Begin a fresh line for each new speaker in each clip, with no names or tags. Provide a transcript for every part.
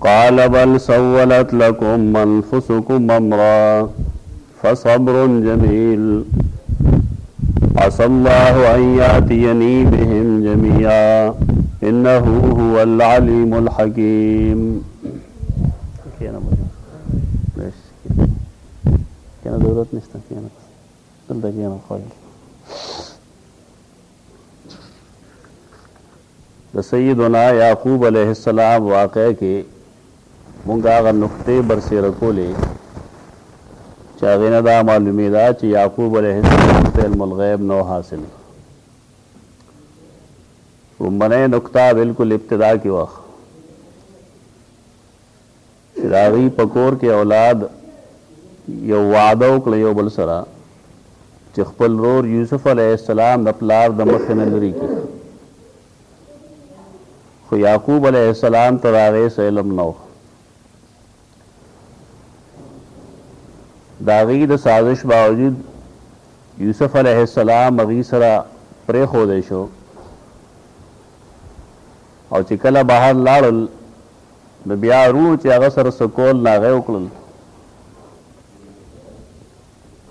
قال بل سولت لكم أنفسكم أمرا فصبر جميل عسى الله أن يأتيني بهم جميعا إنه هو العليم الحكيم كان ضرورة نشتا د سیدنا یعقوب علیه السلام واقعه کې مونږ هغه نقطې برسېره کولې چې هغې نه دا معلومېده چې یعقوب علیه السلام ته علم الغیب نو حاصل لومبنۍ نقطه بالکل ابتدا کې وخت چې د هغوی په کور کې اولاد یو وعده وکړه یو بل سره چې خپل رور یوسف علیه السلام د پلار د مخې نه لرې کړي خو یعقوب علیه السلام ته د هغې څه علم نه و د هغوی د سازش باوجود یوسف علیه السلام هغوی سره پرېښودی شو او چې کله بهر لاړل نو بيا وروڼو چې هغه سره څه کول نو هغه يې وکړل.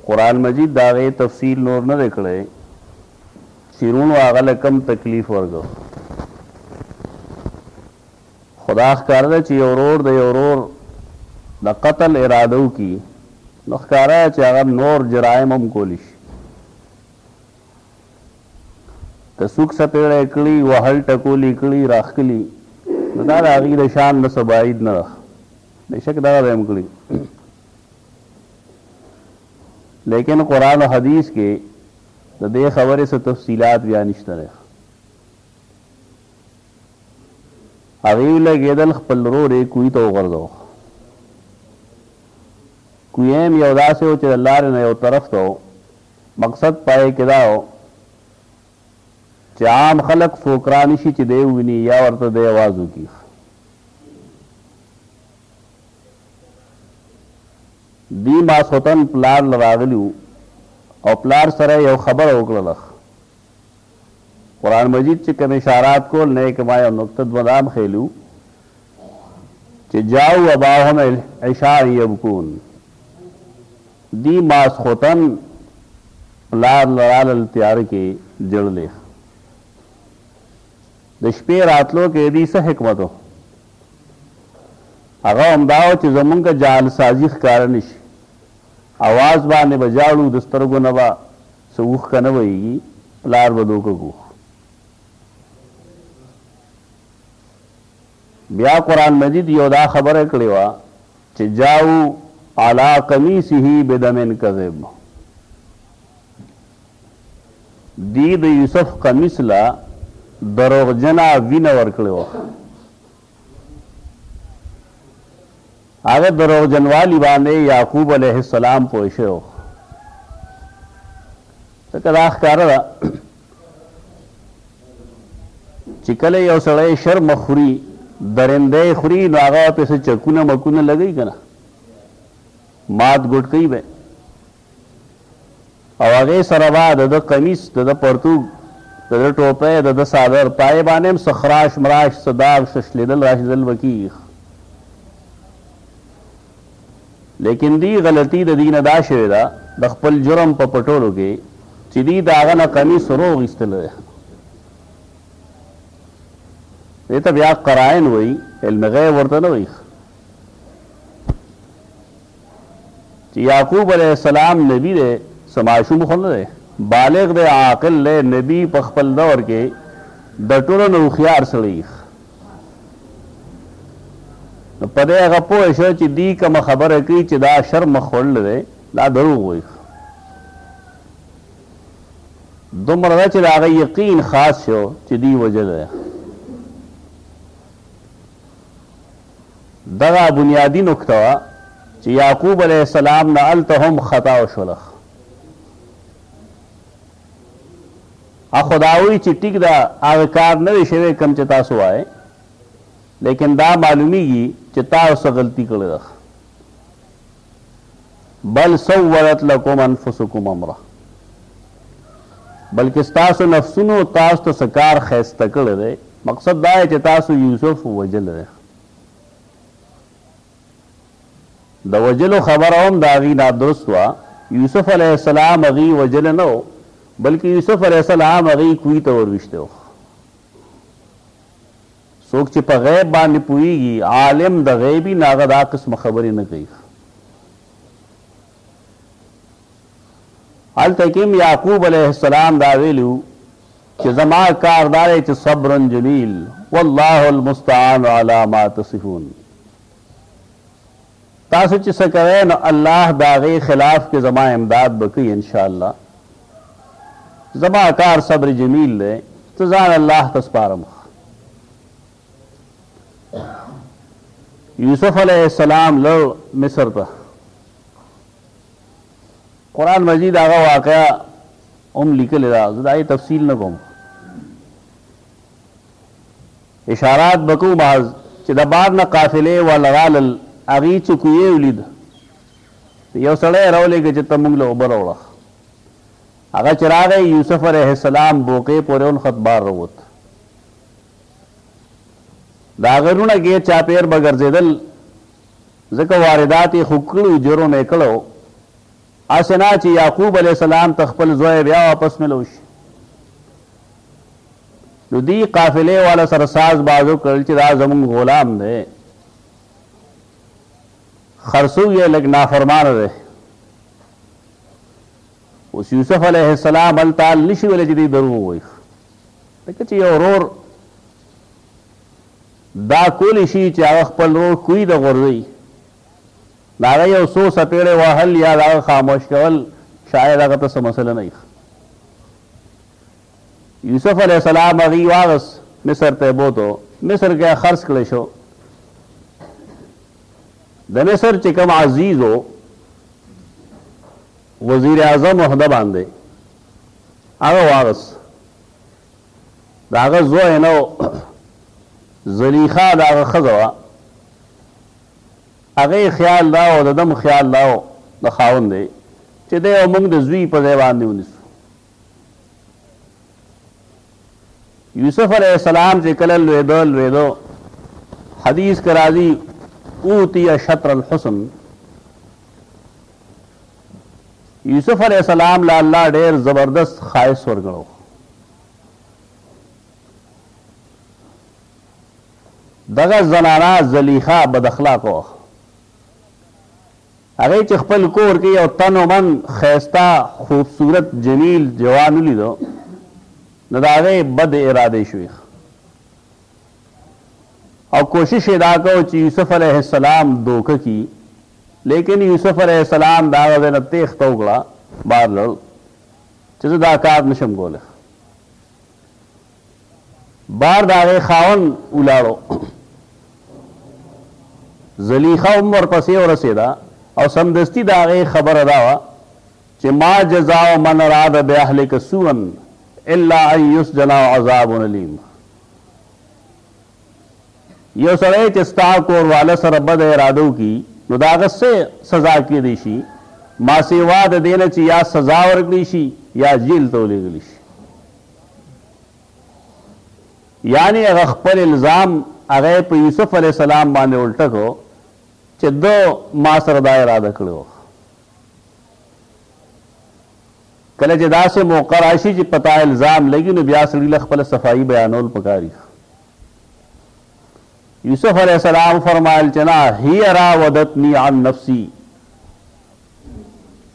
قرآن مجيد د هغې تفصيل نور نه دی کړی چې وروڼو هغه له کوم تکليف ورګو. خو دا ښکاره ده چې يو ورور د يو ورور د قتل اراده وکړي نو ښکاره ده چې هغه نور جرايم هم کولی شي. ته سوک څپېړی کړي وهل ټکول يې کړي راښکلي نو دا د هغوی د شان نه څه بعيد نه ده بېشک دغه به يې هم کړي ليکن قرآن او حديث کې د دې خبرې څه تفصيلات بيا نشته دی هغوی ولګېدل خپل ورور يې کوی ته وغورځو کوی هم یو داسې و چې د لارې نه یو طرف ته و مقصد پای کې دا و چې عام خلک څوک را نه شي چې دی وویني یا ورته دی اواز وکړي. دی ماسخوتن پلار له راغلي وو او پلار سره یې یو خبره وکړله. قرآن مجید چې کوم اشارات کول نه کما یو نقطه دوه دام خېلو چې جاو اباهم عشاء یبکون دی ماسخوتن پلار لرال تیار کې جړلې د شپې راتلو کې دی څه حکمتو هغه همداو چې زمونږ جال سازی ښکار نشي اواز باندې بجاړو د سترګو نه څه اوښ که نه وهیږي پلار به لوګه ګوښ بیا قرآن مجید یو دا خبره کړې وه چې جاو علی قمیصه بدم کذب دی د یوسف قمیص لا دروغجنه وینه ورکړې وه هغه دروغجنوالي باندې یعقوب علیه السلام پوه شوی و ځکه دا ښکاره ده چې کله یو سړی شرم خوري درنده خوري نو هغه پسې چکونه مکونه لګي کنه مات ګټ کوي به او هغې سره به د ده قمیص، د ده پرتوګ، د ده ټوپۍ، د ده څادر، په هغې باندې هم څه خراش مراش، څه داغ، څه شلېدل راشلېدل به کېږي. خو لېکن دي غلطي د دي نه دا شوې ده، د خپل جرم په پټولو کې، چې دي د هغه نه قمیص روغ ایستلی دی. دې ته بیا قرائن وایي، علم غیب ورته نه وایي. چې يعقوب عليه السلام نبي دی څه ماشوم خو نه دی، بالغ دی، عاقل دی، نبي په خپل دور کې د ټولو نه هوښيار سړی نو په دې هغه پوه شو چې دی کومه خبره کوي چې دا شرم خوړل دی دا دروغ وایي دومره ده چې د هغه یقین خاص شو چې دی وژلی دی دغه بنیادي نکته وه چې یعقوب علیه السلام نه هلته هم خطا وشوله. خو دا وایي چې ټیک ده هغه کار نه دی شوی کوم چې تاسو وایئ، لیکن دا معلومیږي چې تاسو څه غلطي کړې ده. بل سولت لکم انفسکم امرا بلکې ستاسو نفسونو تاسو ته څه کار ښایسته کړی دی مقصد دا دی چې تاسو یوسف وژلی دی د وژلو خبره هم د هغوی نادرست وه یوسف علیه السلام هغوی وژلی نه و بلکې یوسف علیه السلام هغوی کوی ته ورویشتی و څوک چې په غیب باندې پوهیږي عالم د غیب وي نو هغه دا قسم خبرې نه کوي هلته کې هم یعقوب علیه السلام دا ویلو چې زما کار دا دی چې صبر جمیل والله المستعان علی ما تصفون تاسو چې څه کوئ نو الله د هغې خلاف کې زما امداد به کوي ان شاء الله زما کار صبر جمیل دی ته ځان الله ته سپارم یوسف علیه السلام لو مصر ته قرآن مجید هغه واقعا هم لیکلې ده زه د تفصیل نه کوم اشارات به کوو بعض چې د بار نه قافلې ول رالل هغوی څه کویې ولید نو یو سړی یې راولېږه چې ته موږ له اوبه راوړه هغه چې راغی یوسف علیه السلام بوقې پورې ونښت بار راووت د هغه رونه کې چاپېر به ګرځېدل ځکه واردات یې خوږ کړي جرم یې کړی هسې نه چې یعقوب علیه السلام ته خپل زوی بیا واپس ملو شي. نو دې قافلې والا سره ساز باز وکړل چې دا زموږ غلام دی، خرڅوو یې، لږ نافرمانه دی. اوس یوسف علیه السلام هلته نه شي ویلی چې دوی دروغ ووایي، ځکه چې یو ورور دا کولی شي چې هغه خپل ورور کوی ته غورځوي. د هغه یو څو څپېړې وهل یا د هغه خاموش کول شاید هغه ته څه مسله نه وي. یوسف علیه السلام هغوی واغست، مصر ته یې بوتو، مصر کې خرڅ کړی شو. د مصر چې کوم عزیز و، وزیر اعظم عهده باندې هغه واغست، د هغه زوی نه و، زلیخا د هغه ښځه وه، هغه یې خیال دا و او د ده هم خیال دا و، د خاوند یې، چې دی او موږ د زوی په ځای باندې ونیسو. یوسف علیه السلام چې کله لوېده لوېده، حدیث کې راځي اوتی شطر الحسن یوسف علیه السلام له الله ډېر زبردست ښایست ورکړو. دغه زنانه زليخا بد اخلاقه وه هغې چې خپل کور کې يو تن و من ښايسته خوبصورت جميل جوان وليدو نو د هغې بد ارادې شوې او کوشش يې دا کو چې يوسف عليه السلام دوکه کي لیکن يوسف عليه السلام د هغه ځای نه تېښته وکړه بار لړ چې زه دا کار نشم کولی بار د هغې خاوند ولاړو، زليخا هم ورپسې ورسېده او سمدستي د هغې خبره دا وه چې ما جزاء من اراد باهلک سوءا الا ان يسجن او عذاب اليم یو سړی چې ستا کورواله سره بد اراده وکړي نو د هغه څه سزا کېدی شي ماسېوا د دې نه چې یا سزا ورکړی شي یا جیل ته ولېږل شي یعنې هغه خپل الزام هغه یې په یوسف علیه السلام باندې الټه کړو چې ده ما سره دا اراده کړې وه. کله چې داسې موقع راشي چې په تا الزام لګي نو بیا سړي له خپله صفایي بیانول پکار دي. یوسف علیه السلام فرمایل چې نه هی راودتني عن نفسي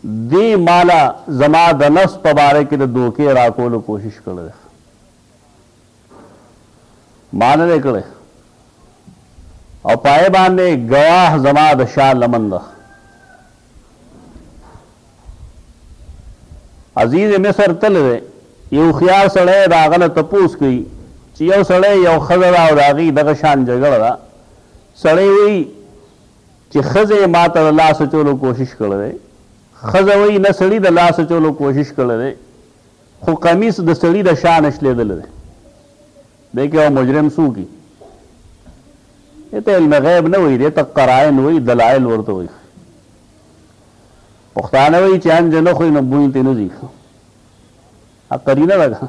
دې ماله زما د نفس په باره کې د دوکې راکولو کوشش کړی دی. ما نه دی کړی او په هغې باندې ګواه زما د شا لمن ده. عزیز مصر تللی دی، یو هوښیار سړی د هغه نه تپوس کوي چې یو سړی، یو ښځه ده او د هغوی دغه شان جګړه ده. سړی وایي. چې ښځې یې ما ته د لاس اچولو کوشش کړی دی. ښځه وایي، نه سړي د لاس اچولو کوشش کړی دی، خو قمیص د سړي د شا نه شلېدلی دی. دې کې یو مجرم څوک وي؟ دې ته علم غیب نه وایي، دې ته قرائن وایي، دلایل ورته وایي. پښتانه وایي چې انج نه خوري نو بوی ترې نه ځي. دا قرینه ده که نه؟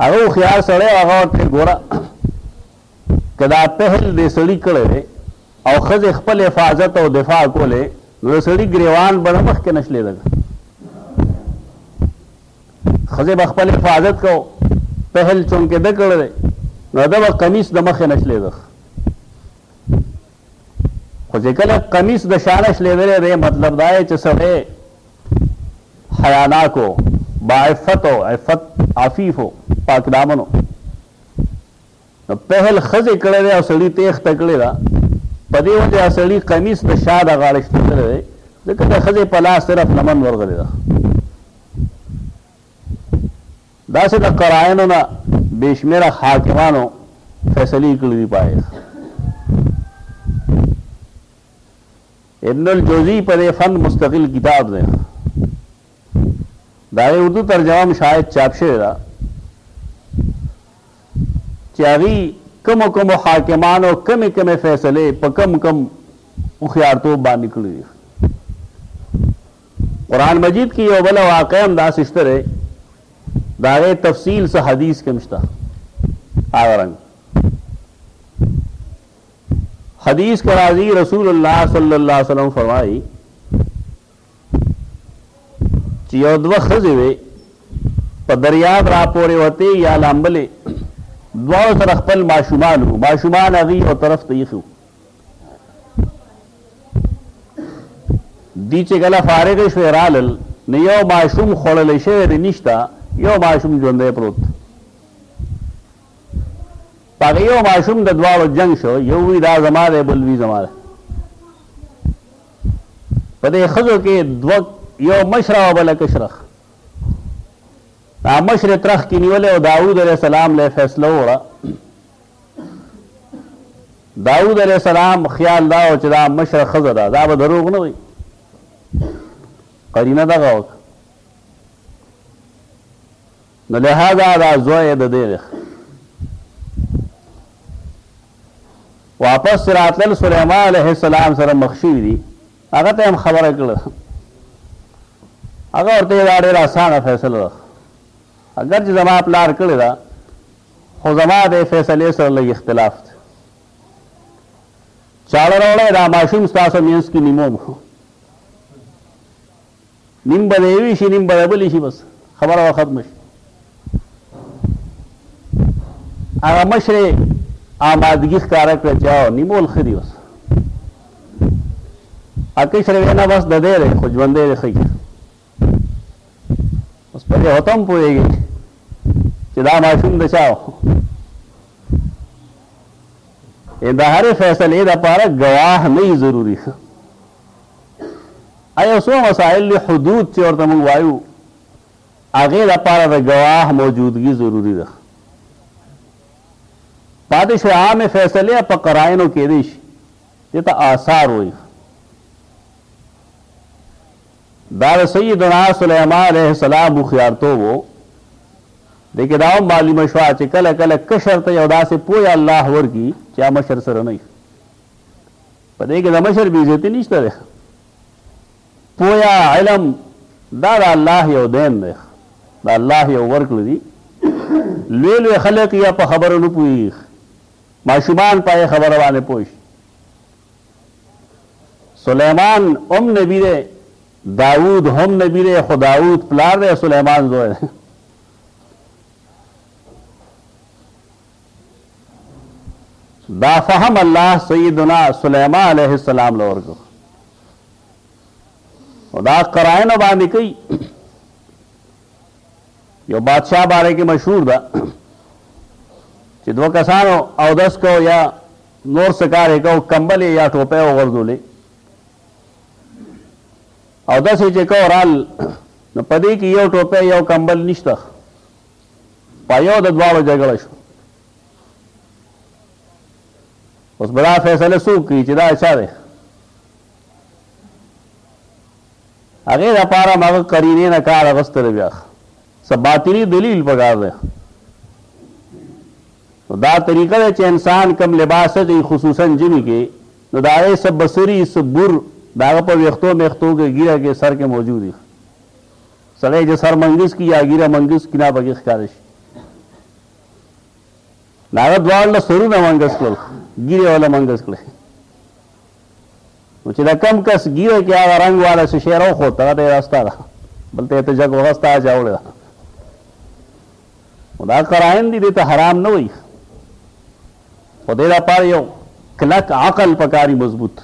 هغه هوښیار سړی او هغه ورته ګوره که دا پهل دې سړي کړی دی او ښځې خپل حفاظت او دفاع کولی نو د سړي ګریوان به نه مخکې نه شلېده ښځې به خپل حفاظت کو پهل چونکې ده کړی دی نو ده به کمیس د مخې نه شلېده خو چې کله قمیص د شانه شلېدلی دی مطلب دا دی چې سړی حیاناک و باعفت و عفت عفیف و پاک دامن و نو پهل ښځې کړی دی او سړي تېښته کړې ده په دې وجه سړي قمیص د شا د غاړې شلېدلی دی ځکه د ښځې په لاس صرف لمن ورغلې ده داسې د قراینو نه بې شمېره حاکمانو فیصلې کړې دي پایښ ابن الجوزی په دې فن مستقل کتاب دی دا یې اردو ترجمه هم شاید چاپ شوې ده چې هغوی کومو کومو حاکمانو کمې کمې فیصلې په کم کم هوښیارتوب باندې کړې دي قرآن مجید کې یوه بله واقعه هم داسې شته دی، د هغې تفصیل څه حدیث کې هم شته. هغه رنګ حدیث کې راځي رسول الله صلی الله علیه وسلم فرمایي چې یو دوه ښځې وې په دریاب را پورې وتې یا لامبلې دواړو سره خپل ماشومان وو ماشومان هغوی یو طرف ته ایښي وو دی چې کله فارغ شوې رالل نو یو ماشوم خوړل شوی دی نشته یو ماشوم ژوندی پروت پاګه یو ماشوم د دواړو جنگ شو یو وی دا زما دی بل وی زما دی په دې خزو کې دوه یو مشره او بل کشرخ دا مشره ترخ کې نیولې او داوود علیه السلام له فیصله وړه داود علیه السلام خیال دا و چې دا مشره ښځه ده دا به دروغ نه وي قرینه دغه وکړه نو لهذا دا زوی د دی دی واپس راتلل سلیمان علیه السلام سره مخ شوي دي هغه ته هم خبره کړه هغه ورته دا ډېره اسانه فیصله ده اګر چې زما پلار کړې ده خو زما دې فیصلې سره لږ اختلاف دی. چاړه راوړی دا ماشوم ستاسو مینځ کې نیموم خو نیم به د یوې شي نیم به د بلې شي بس خبره به ختمه شي هغه مشرې آمادګي ښکاره کړه چې او نیمول ښه دي اوس اکشرې وینا بس د دی دی خو ژوندی دی ښه اوس په دې هوتم پوهېږي چې دا ماشوم د چا و د هرې فیصلې دپاره ګواه نه یي ضروري ښه یو څو مسایل دي حدود چې ورته موږ وایو هغې دپاره د ګواه موجودګي ضروري ده پاتې شوې عامې فیصلې په قراینو کېدی شي دې ته آثار وایي دا د سیدنا سلیمان علیه السلام هوښیارتوب و. دې کې دا هم معلومه شوه چې کله کله کشر ته یو داسې پوه الله ورکړي چې هغه مشر سره نه وي. په دې کې د مشر بې عزتي نشته دی. پویا علم دا د الله یو دین دی د الله یو ورکړه دي لوی لوی خلک یا په خبرو نه پوهېږي ماشومان په خبره باندې پوه شي سلیمان هم نبی دی داود هم نبی دی خو داود پلار دی سلیمان زوی دی دا فهم الله سیدنا سلیمان علیه السلام له ورکو او دا قرائن باندې کوي یو بادشاہ باره کې مشهور ده چې دوه کسانو او دس کو یا نور څه کار یې کاو کمبل یې یا ټوپۍ وغورځولې او داسې چې کو رال نو په دې کې یو ټوپۍ یو کمبل نشته په یو د دواړو جګړه شو اوس به دا فیصله څوک کوي چې دا چا دی هغې دپاره هم هغه قرینې نه کار اخیستلی بیا څه باطني دلیل پکار دی نو دا طریقه ده چې انسان کوم لباس اچوي خصوصا ژمي کې نو د هغې څه بڅري څه بور د هغه په ویښتو مېښتو کې ږیره کې سر کې موجود وي سړی چې سر منګس کړي یا ږیره منګس کړي نه پکې ښکاره شي د هغه دواړه سرونه منګس کړل ږیرې وله منګس کړې نو چې د کم کس ږیره کې هغه رنګ والا څه شی راوخوت هغه ته یې راستا ده بل ته یې ته جګ وغستا اچاوړې ده نو دا قرائن دي دې ته حرام نه وایي خو دې لپاره یو کلک عقل پکاري مضبوط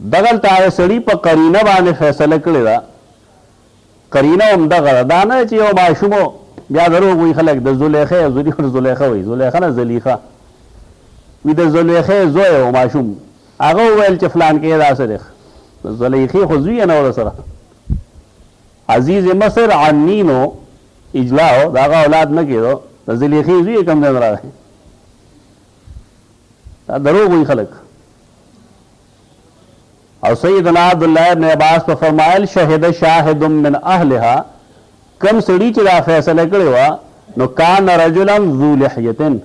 دغلته هغه سړي په قرینه باندې فیصله کړې ده قرینه هم دغه ده دا نه چې یو ماشوم بیا دروغ وایي خلک د زلیخې زلیخه زلیخه وایي زلیخه نه زلیخه وي د زلیخې زوی و ماشوم هغه وویل چې فلانکې دا څه دی د زلیخې خو زوی نه ور سره عزیز مصر عنینو اجلاو دا هغه اولاد نه کېدو د زلیخې زوی کم ځای راغی دا دروغ وي خلک او سیدنا عبد الله ابن عباس په فرمایل شهد شاهد من اهلها کم سړي چې دا فیصله کړې و نو کان رجلا ذو لحیتن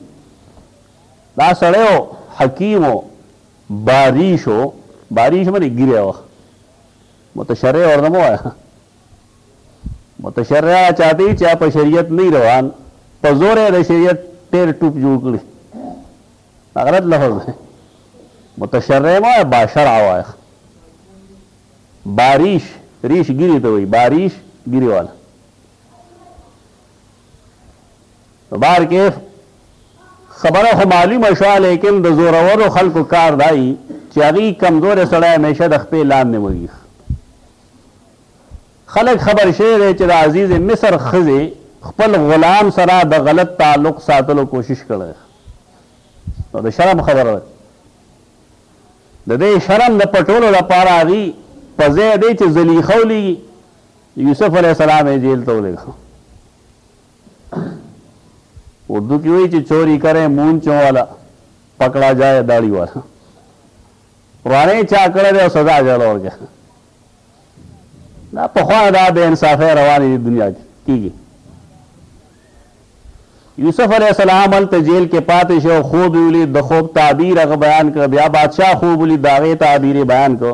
دا سړی و حکیم و باریش و باریش منی ګیره و متشرع ورته مه وایه متشرع چاته چې په شریعت نه روان په زور د شریعت ټیر ټوپ جوړ کړي غلط لفظ دی متشرع مه وایه با شرع وایه باریش ریش ګیری ته وایي باریش ګیری والا نو بهر کې خبره خو معلومه شوه ليکن د زورورو خلکو کار دا وي چې هغوی کمزوری سړی همېشه د خپې لاندې موږي خلک خبر شوی دی چې د عزیز مصر ښځې خپل غلام سره د غلط تعلق ساتلو کوشش کړی نو د شرم خبره ده د دې شرم د پټولو لپاره هغوی په ځای دی چې زلیخه ولیږي یوسف علیه السلام یې جیل ته ولېږه. اردو کې وایي چې چوري کرې مونچو والا پکړا جایې داړي والا ورانه چا کړی دی او سزا یې له ورکړه دا پخوانه دا بې انصافۍ روانې دي دنیا کې کېږي یوسف علیه السلام هلته جیل کې پاتې شو خوب یې ولید د خوب تعبیر هغه بیان کړ بیا بادشاه خوب ولید د هغې تعبیر یې بیان کړ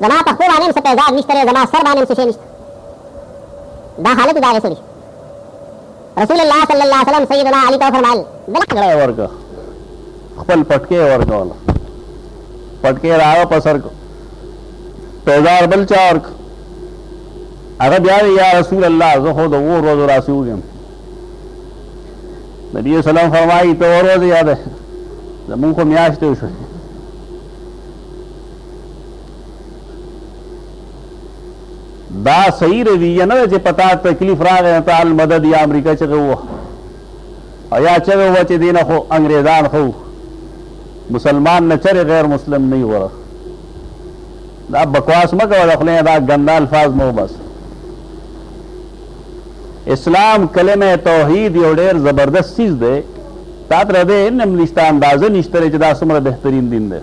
زما په
خپو باندې هم څه پیزار نشته دی زما سر باندې هم څه شی نشته دا حالت د هغې سړي رسول الله صلی الله علیه وسلم سیدنا علی ته وفرمایل بلکړه یې ورکړه خپل پټکی یې ورکوله پټکی یې د هغه په سر
کړو پیزار بل چا ورکړو هغه بیا وی یا رسول الله زه خو د اوو ورځو راسې وږم نبي سلام فرمایي ته اوه ورځې یاده زمونږ خو میاشتې وشوې دا صحیح رویه نه ده چې پتا تکلیف راغی ته المدد یا امریکا چغه وه او یا چغه وه چې دینه خو انګریزان خو مسلمان نه چرې غیر مسلم نه وره دا بکواس مه کوه د خولې نه دا ګنده الفاظ مه وباسه. اسلام کلمه توحید یو ډېر زبردست څیز دی تا تر دې علم نشته اندازه نشته چې دا څومره بهترین دین دی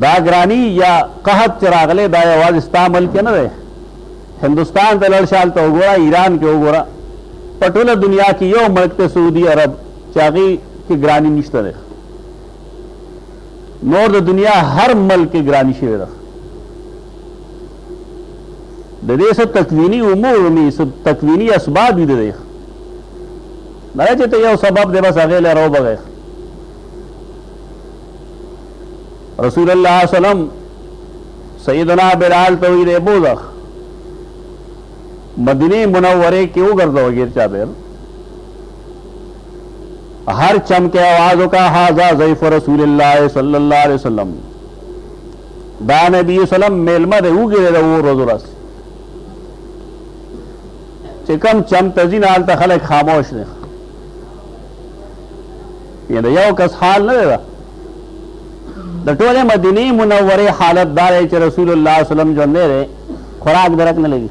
دا ګرانی یا قحط چې راغلی دا یوازې ستا ملک نه دی هندوستان ته لاړ شال ته وګوره ایران کې وګوره په ټوله دنیا کې یو ملک ته سعودي عرب چې هغې کې ګرانی نشته دی نور د دنیا هر ملک کې ګراني شوې ده د دې څه تکویني امور وي څه تکویني اسباب دي دی دا چې ته یو سبب دی بس هغې له رو بغیر رسول الله وسلم سیدنا بلال ته وی دی بوزخ مدینه منوره کې وګرځوه غیر چا بیر هر چمکه आवाज وکا هاذا ضيف رسول الله صلی الله علیه وسلم دا نبی سلام میلمه دی وګره د ور ورځ چې کم چم تزین حال ته خلک خاموش دي یعنی یو کس حال نه دی د ټوله مدینه منوره حالت دار چې رسول الله صلی الله علیه وسلم ژوند لري خوراک درک نه لګي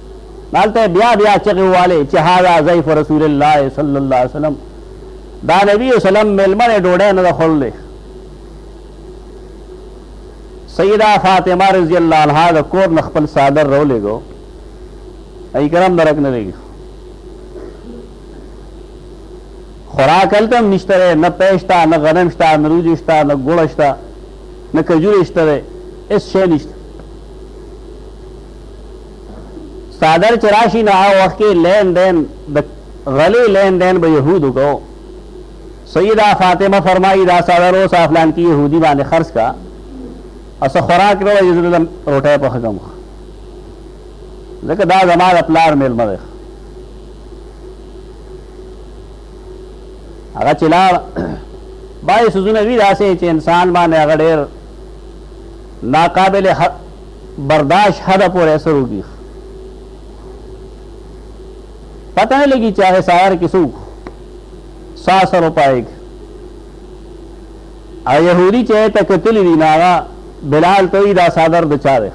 هلته یې بیا بیا چغې ووهلې چې هذا ضیف رسول الله صلی الله علیه وسلم دا نبی وسلم میلمه دی ډوډۍ نه ده خوړلې سیده فاطمه رضی الله عنها د کور نه خپل څادر راولېږو ای کرم درک نه لګي خوراک هلته هم نشته دی نه پی شته نه غنم شته نه روجې شته نه ګوړه شته نه کجورې شته دی هېڅ شی نشته څادر چې راشي نو هغه وخت کې لین دین د غلې لین دین به یهودو کو سیده فاطمه فرمایي دا څادر اوس افلان کې یهودي باندې خرڅ کا او څه خوراک نه وایي زه دلته روټۍ پخه کوم ځکه دا زما د پلار میلمه دی هغه چې لاړ بعضې څیزونه وي داسې چې انسان باندې هغه ډېر ناقابل برداشت حد پورې اثر وکړي پته نه لګي چې هغه سهار کې څوک څه اثر وپایږ او یهودي چې ته کتلی دي نو هغه بلال ته وایي دا څادر د چا دی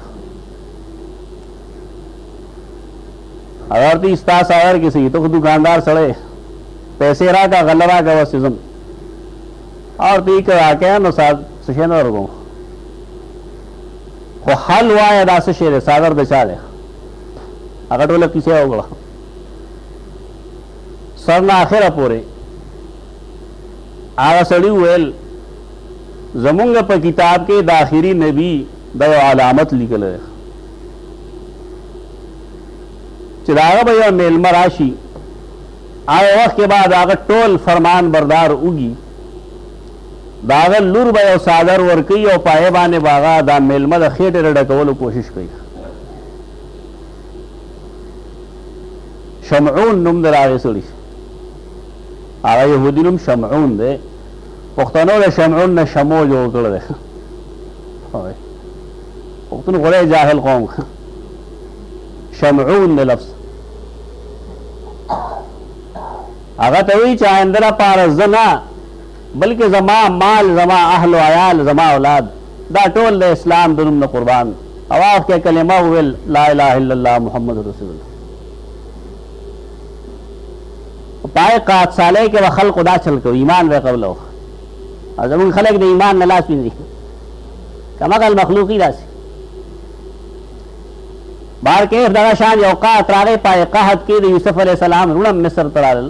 هغه ورته وایي ستا څادر کې څه ته خو دوکاندار سړی پیسې راکړه غله راکړه بس ځم او ورته یې که راکړې نو څه شی نه ورکوم خو حل وایه دا څه شی دی څادر د چا دی هغه ټوله کیسه یې وکړه سر نه اخره پورې هغه سړي وویل زمونږ په کتاب کې د آخري نبي د یو علامت لیکل دی چې د هغه به یو میلمه راشي هغه وخت کې به د هغه ټول فرمان بردار وږي د هغه لور به یو څادر ورکوي او په هغې باندې به هغه دا مېلمه د خېټې د ډکولو کوشش کوي. شمعون نوم د هغې سړي هغه یهودي نوم شمعون دی پښتنو د شمعون نه شمو جوړ کړی دی پښتون غوړی جاهل قوم شمعون د لفظ هغه ته وایي چې آینده لپاره زه نه بلکې زما مال، زما اهل و عیال، زما اولاد دا ټول د اسلام د نوم نه قربان او هغه وخت یې کلمه وویل، لا اله الا الله محمد رسول الله. په پای قات سالۍ کې به خلکو دا چل کوي، ایمان به یې قبله وخت او زموږ خلک د ایمان نه لاس وینځي، کمعقل مخلوقي داسې بار کیف دغه شان یو قات راغی، پای قحط کې د یوسف علیه السلام روڼه مصر ته راغلل،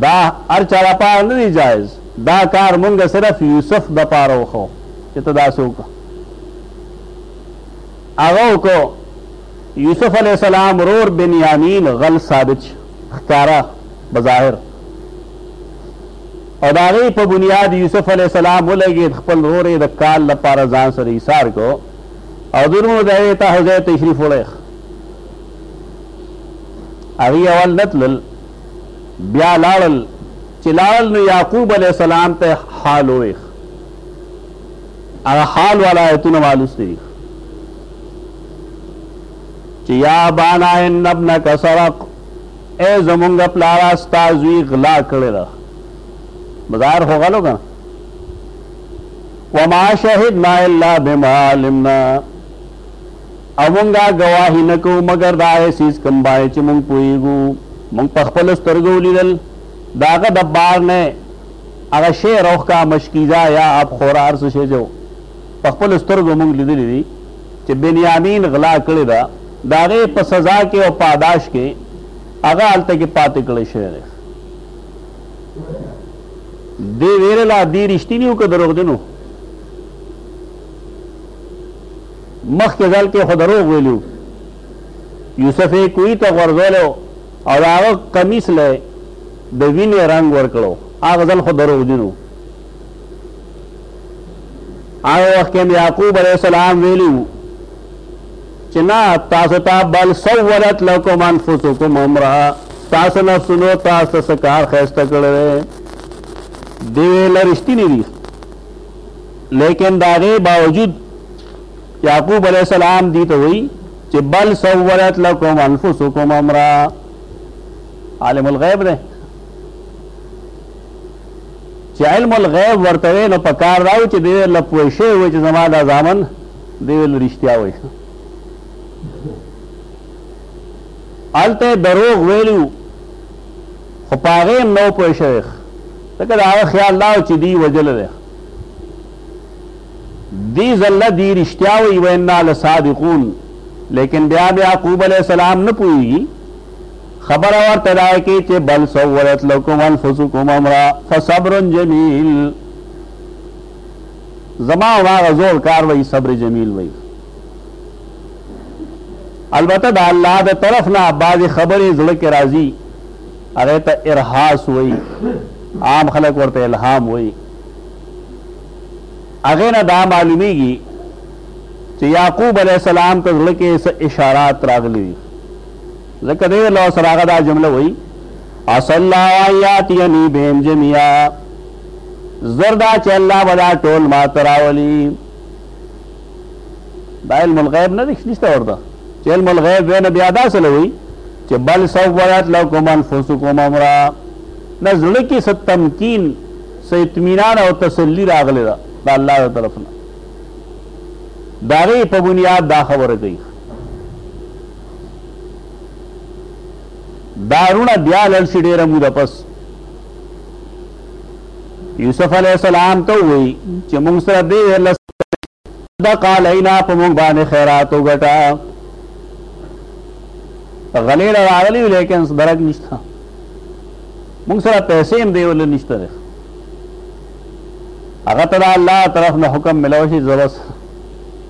دا هر چا لپاره نه دی جایز دا کار مونږ صرف یوسف د پاره وخو چې ته داسې وکړه هغه وکړو یوسف علیه السلام ورور بنیامین غل ثابت شو ښکاره بظاهر او د هغې په بنیاد یوسف علیه السلام ولګېد خپل ورور یې د کال لپاره ځان سره ایثار کو او درونو د هغې ته حوزه تشریف وړی هغوی اول نه تلل بیا لاړل چې لاړل نو یعقوب علیه السلام ته حال وویښ هغه حال والا آیتونه مالوستي دي چې یا بانا ان ابنک سرق ای زمونږ پلارا ستا زوی غلا کړی ده بظاهر خو غلو که وما شهدنا الا بما علمنا او مونږ ګواهي نه کوو مګر د هغه څیز کوم باندې چې مونږ پوهیږو، مونږ په خپلو سترګو ولیدل د هغه د بار نه هغه شی راوښکا مشکیزه یا اب خوره هر څه شی جو په خپلو سترګو مونږ لیدلي دي چې بنیامین غلا کړې ده د هغې په سزا کې او پاداش کې هغه هلته کې پاتې کړی شوی دی دې ویلله دې رښتیني وو که دروغجن وو مخکې ځل کې خو دروغ ویلي وو، یوسف یې کوهي ته غورځولی و او د هغه قمیص له یې د وینې رنګ ورکړی و، هغه ځل خو دروغجن وو. هغه وخت کې هم یعقوب علیه السلام ویلي وو چې نه تاسو ته بل سولت لکم انفسکم امرا تاسو نفسونو تاسو څه کار ښایسته کړی دی، دی ویل رښتیني دي. لیکن د هغې باوجود یعقوب علیه السلام دي ته وایي چې بل سولت لکم انفسکم امرا عالم الغیب دی چې علم الغیب ورته وي نو په کار راو چې دی له پوه شوی وي چې زما دا زامن دی ول رښتیا وایي هلته دروغ ویلو خو په هغې هم نه و پوه شوی ځکه د هغه خیال دا و چې دی وژلی دی دی ځله دی رښتیا وایي وانا لصادقون لیکن بیا بیا یعقوب علیه السلام نه پوهېږي خبره ورته دا کې چې بل سولت لکم انفسکم امرا فصبر جمیل زما او هغه زوړ کار وای صبر جمیل وای البته د الله د طرف نه بعضې خبرې زړه کې راځي هغه ته ارهاس وای عام خلک ورته الهام وای هغه نه دا معلومیږي چې یعقوب علیه السلام ته زړه کې څه اشارات راغلي ځکه دی له سره هغه دا جمله وایي عسى الله ان ياتيني بهم جميعا زر دا چې الله به دا ټول ما ته راولي دا علم الغیب نه دی نشته ورته چې علم الغیب وی نه بیا داسې نه وي چې بل سولت لکم انفسکم امرا نه زړه کې څه تمکین څه اطمینان او تسلی راغلی ده د الله د طرف نه د هغې په بنیاد دا خبره کوي دا رونه بیا لړ شي ډېره موده پس یوسف علیه السلام ته ووایي چې موږ سره درې دیارلس صدق علینا په موږ باندې خیرات وګټه غلې له راغلي وي لیکن درک نشته موږ سره پیسې هم دی ول نشته دی هغه ته د الله طرف نه حکم ملو شي زبس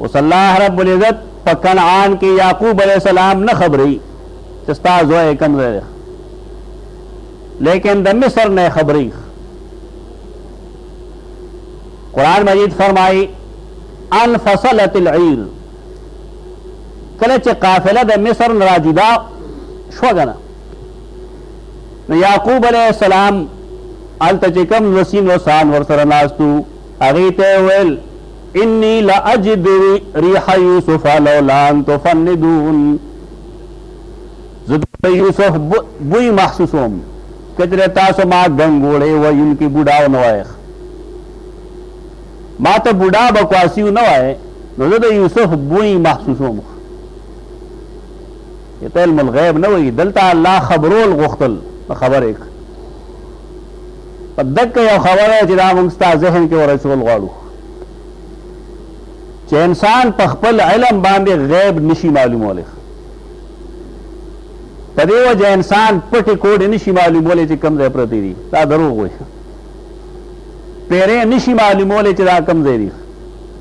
اوس الله رب العزت په کنعان کې یعقوب علیه السلام نه خبري چې ستا زوی کم ځای دی لیکن د مصر نه خبري قرآن مجید فرمایي ان فصلت العیر کله چې قافله د مصر نه را جدا شوه که نه نو یعقوب علیه السلام هلته چې کوم دوه سینوسان ورسره ناست وو هغوی ته یې وویل انی لاجد ریح یوسف لولا ان تفندون زه د یوسف بوی محسوسوم که چېرې تاسو ما ګنګوړی ویونکي بوډا ونه وایئ ما ته بوډا بکواسی ونه وایئ نو زه د یوسف بوی محسوسوم دې ته علم الغیب نه وایي، دلته الله خبرول غوښتل، نو خبر یې کړ. په دقه یو خبره ده چې دا موږ ستا ذهن کې ورچول غواړو چې انسان په خپل علم باندې غیب نشي معلومولی په دې وجه انسان پټې کوډې نشي معلومولی چې کوم ځای پرتې دي دا دروغ وایي پیرې نشي معلومولی چې دا کوم ځای دي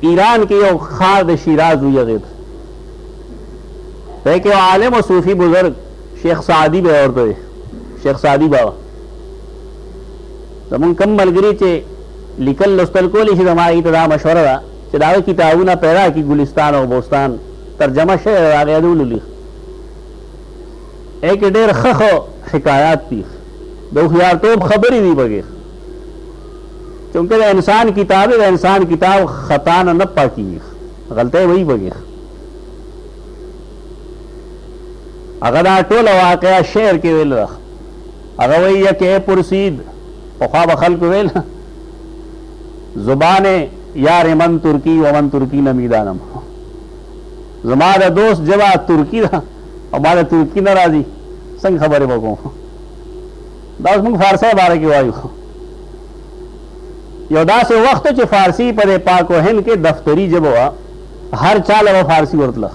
ایران کې یو ښار د شیراز وي هغې ته دی کې یو عالم او صوفي بزرګ شیخ سعدي به یې ورته وي شیخ سعدي بابا زمونږ کم ملګري چې لیکل لوستل کولی شي زما هغوی ته دا مشوره ده چې د هغه کتابونه پیدا کړي ګلستان او بوستان ترجمه شوی دی هغه یې ولولي هغې کې ډېر ښه ښه حکایات دي د هوښیارتوب خبرې دي پکې چونکه د انسان کتاب د انسان کتاب خطا نه نه پاکي غلطه وایي بګي هغه دا ټول واقعا شعر کې ویل هغه وایي کې پرسید په خوا به خلکو ویل زبان یار من ترکی و من ترکی نمیدانم زما د دوست جبا ترکی ده او ما د ترکی نه راځي څنګه خبرې وکړم دا اوس موږ فارسۍ باره کې وایو یو داسې وخت چې فارسی په دې پاک و هند کې دفتری ژبه وه هر چا له به فارسي ورتله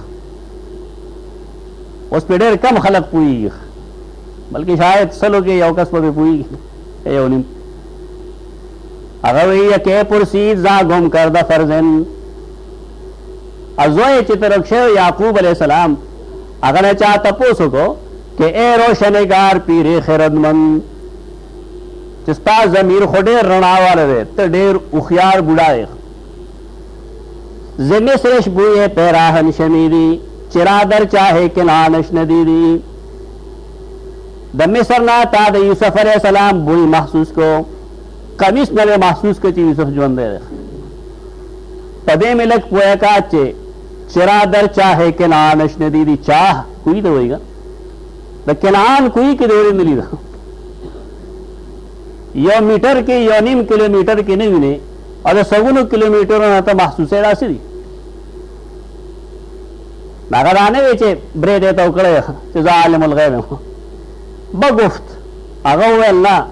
اوس پې ډېر کم خلک پوهېږي بلکې شاید سلو کې یو کس به پې پوهېږي یو نیم هغه وایي کې پرسید ځا ګم کر د فرزند ازوی چې ترک شوی یعقوب علیه السلام هغه نه چا تپوس وکړو ته ای روشنګار پیرې خیردمند چې ستا ضمیر خو ډېر رڼا واله دی ته ډېر هوښیار بوډا یې ز مصرش بویې پیراهن شمیري چې را در چاهې کنانش ندیدي د مصر نه تا د یوسف علیه السلام بوی محسوس کو قمیص نه محسوس کو چې یوسف ژوندی دی په دې مې لږ پوه کا چې چرا در چاه کنعانش ندیدی چاه کوی ته وایي د کنعان کوی کې دی نه لیدا یو میټر کې یو نیم کیلومیټر کې نه ویني او د سګونو کیلومیټرو نه ته محسوسه راسي دي هغه دا نه وی چې برې دې ته وکړی چې زه عالم الغیب یم به گفت هغه وویل نه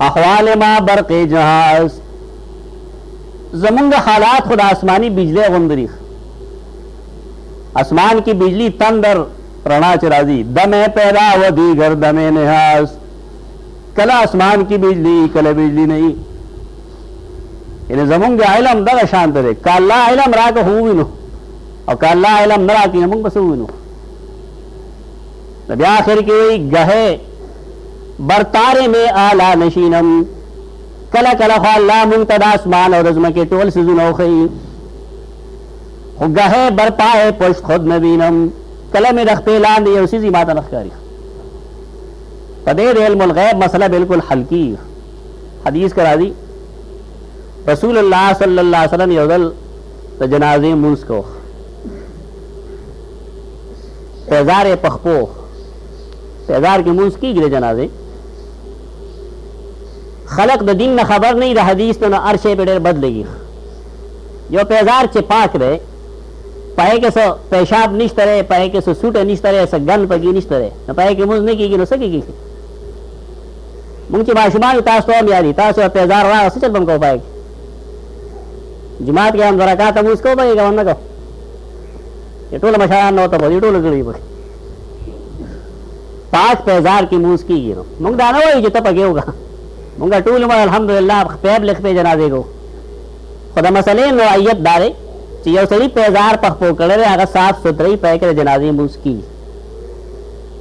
احوال ما برق جهاز زمونږ حالات خو د آسماني بجلۍ غوندې دي. آسمان کې بجلي، تندر، رڼا چې راځي، دم پیدا و دیګر دم نهاست. کله آسمان کې بجلي وي، کله بجلي نه وي. یعنې زمونږ علم دغه شان ته دی. که الله علم راکړ خو ووینو او که الله علم نه راکړي نو موږ به څه ووینو؟ نو بیا آخر کې وایي ګهې برتارې مې اعلی نشینم کله کله خو الله مونږ ته د اسمان او د ځمکې ټول څیزونه وښيي خو ګهی بر پای پشت خود نه وینم کله مې د خپې لاندې یو څیز ما ته نه ښکاري په دې د علم الغیب مسله بالکل حل کی حدیث کې راځي رسول الله صلی الله علیه وسلم یو ځل د جنازې مونځ کوه پیزار پخپو پیزار کې مونږ کیږي د جنازې خلق د دین نه خبر نه د حدیث نه هر شی په ډېر بد لګي یو پیزار چې پاک دی پای کې څه پیشاب نشته دی پای کې څه سوټه نشته دی څه ګن پکې نشته دی نو پای کې موږ نه کېږي نو څه کېږي موږ چې ماشومان تاسو ته هم یادي تاسو پیزار راغله څه چل به هم کوو پای کې جماعت کې هم درکات هم اوس کوو پکې کوم نه کوو ټول مشران نو ته په دې ټولو ګړي پکې پاک پېزار کې مونځ کېږي نو مونږ دا نه وایو چې ته پکې وکړه مونږ ټول عمر الحمدلله خپې بلې خپې جنازې کوو خو د مسلې نوعیت دا دی چې یو سړي پېزار په خپو کړی دی هغه صاف سوتري پې کې د جنازې مونځ کېږي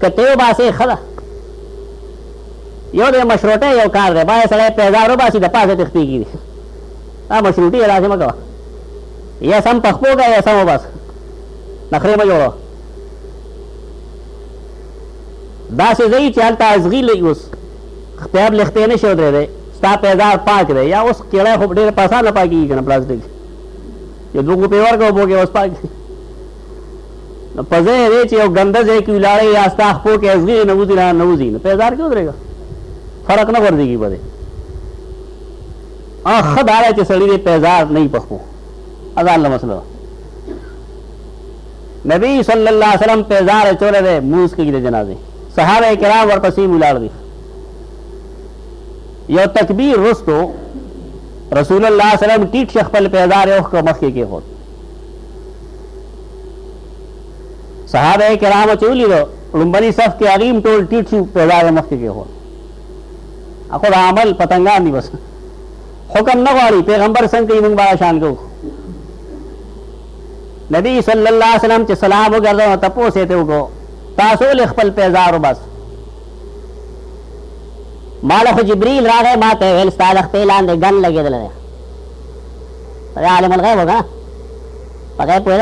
که ته وباسې ښه ده یو د مشروطه یو کار دی باید سړی پېزار وباسي د پاسه تښتې کېږي دا مشروطي یې داسې مه کوه یا سم په خپو کوه یا سم وباسه نخرې مه جوړوه داسې ځای چې هلته ازغي لږ اوس خپیاب لښتې نه شي ودرېدی ستا پیدار پاک دی یا اوس کیړی خو ډېر په اسانه پاکېږي که نه پلاستیک یو دوه ګوپې ورکړه اوبو کې اوس پاک نو په ځای دی چې یو ګنده ځای کې ولاړی یا ستا خپو کې ازغي نه وځي نه نه وځي نو پیدار کې ودرېږه فرق نه غورځېږي په دې ښه دا دی چې سړي دې پیدار نه وي په خپو اذان له مسله نبی صلی الله علیه وسلم پیزار چوله دی مونږ کوي د جنازې صحابه کرام ورپسې ولاړ دي یو تکبیر رستو رسول الله صلی الله علیه وسلم ټیټ شیخ خپل پیزار یو خو مخ کې کېښود صحابه کرام چې ولیدو لومبني صف کې هغیم ټول ټیټ شو پیزار مخ کې کېښود اخو دا عمل پتنګان دي بس حکم نه غواړي پیغمبر څنګه یې موږ باندې شان کوو نبی صلی الله علیه وسلم چې سلام وګرځو نو تپوس یې ترې وکړو تاسو ولې خپل پیزار وباس ما له خو جبریل راغی ما ته یې ویل ستا د خپې لاندې ګن لګېدلی دی عالم الغیب وکړه په غیب پوهېده